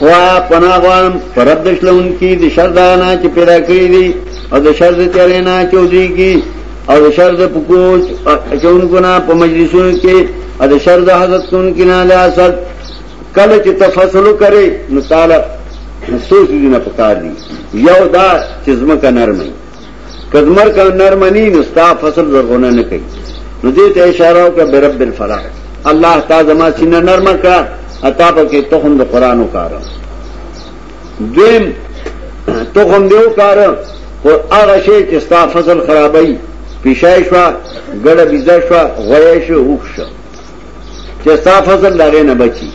وا پنا غوام پر رب دشلون کی د شر دانا چې پیدا کړی دي او د شر د تیرینا چودري کی او د شر د پکوچ چون ګنا په مجلسونو کې او د شر د حضرت سن کې نه لاست کله چې تفصل کرے نو تعالی سوچ دي نه پکار دي یو دا چې زمکه نرمه کدمر کا نرمنی نستا فصل زرغونه نه کوي نو دې ته اشاره وکړه برب الفلاح الله تعالی زما سینه نرم کړه اتا په کې تخم د قران وکړه دیم تخم دیو کار او هغه شی چې ستا فصل خرابای پیشای شو ګړه بيزه شو غوي شو وښه چې ستا فصل لغې نه بچي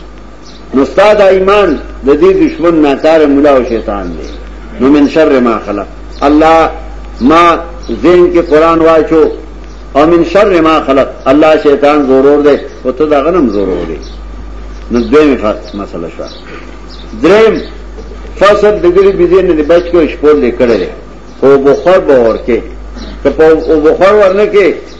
نو ستا دا ایمان د دې دشمن ناکاره مولا او شیطان دی نو من شر ما خلق الله ما ذهن کې قران واچو او من شر ما خلق الله شیطان ضرور دی او ته دا غنم ضرور دی نو دویم فرق مسله شو دریم فصل دګری بيزې نه بچ کو شپور لیکل او بخور باور کې ته په او بخور ورنه کې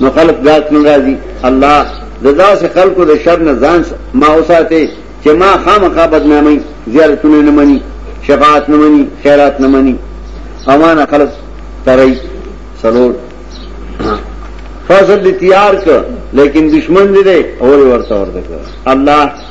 نو خلق ذات من راضی الله ددا سے خلق و شر نہ زان ما اوساتے کہ ما خام خا بدنامی زیارت نے نہ منی شفاعت نہ منی خیرات نہ منی امان خلق ترئی سلور فصل تیار کر لیکن دشمن دے اور ورتا ورتا کر اللہ